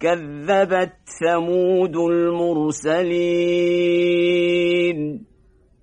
كذبت ثمود المرسلين.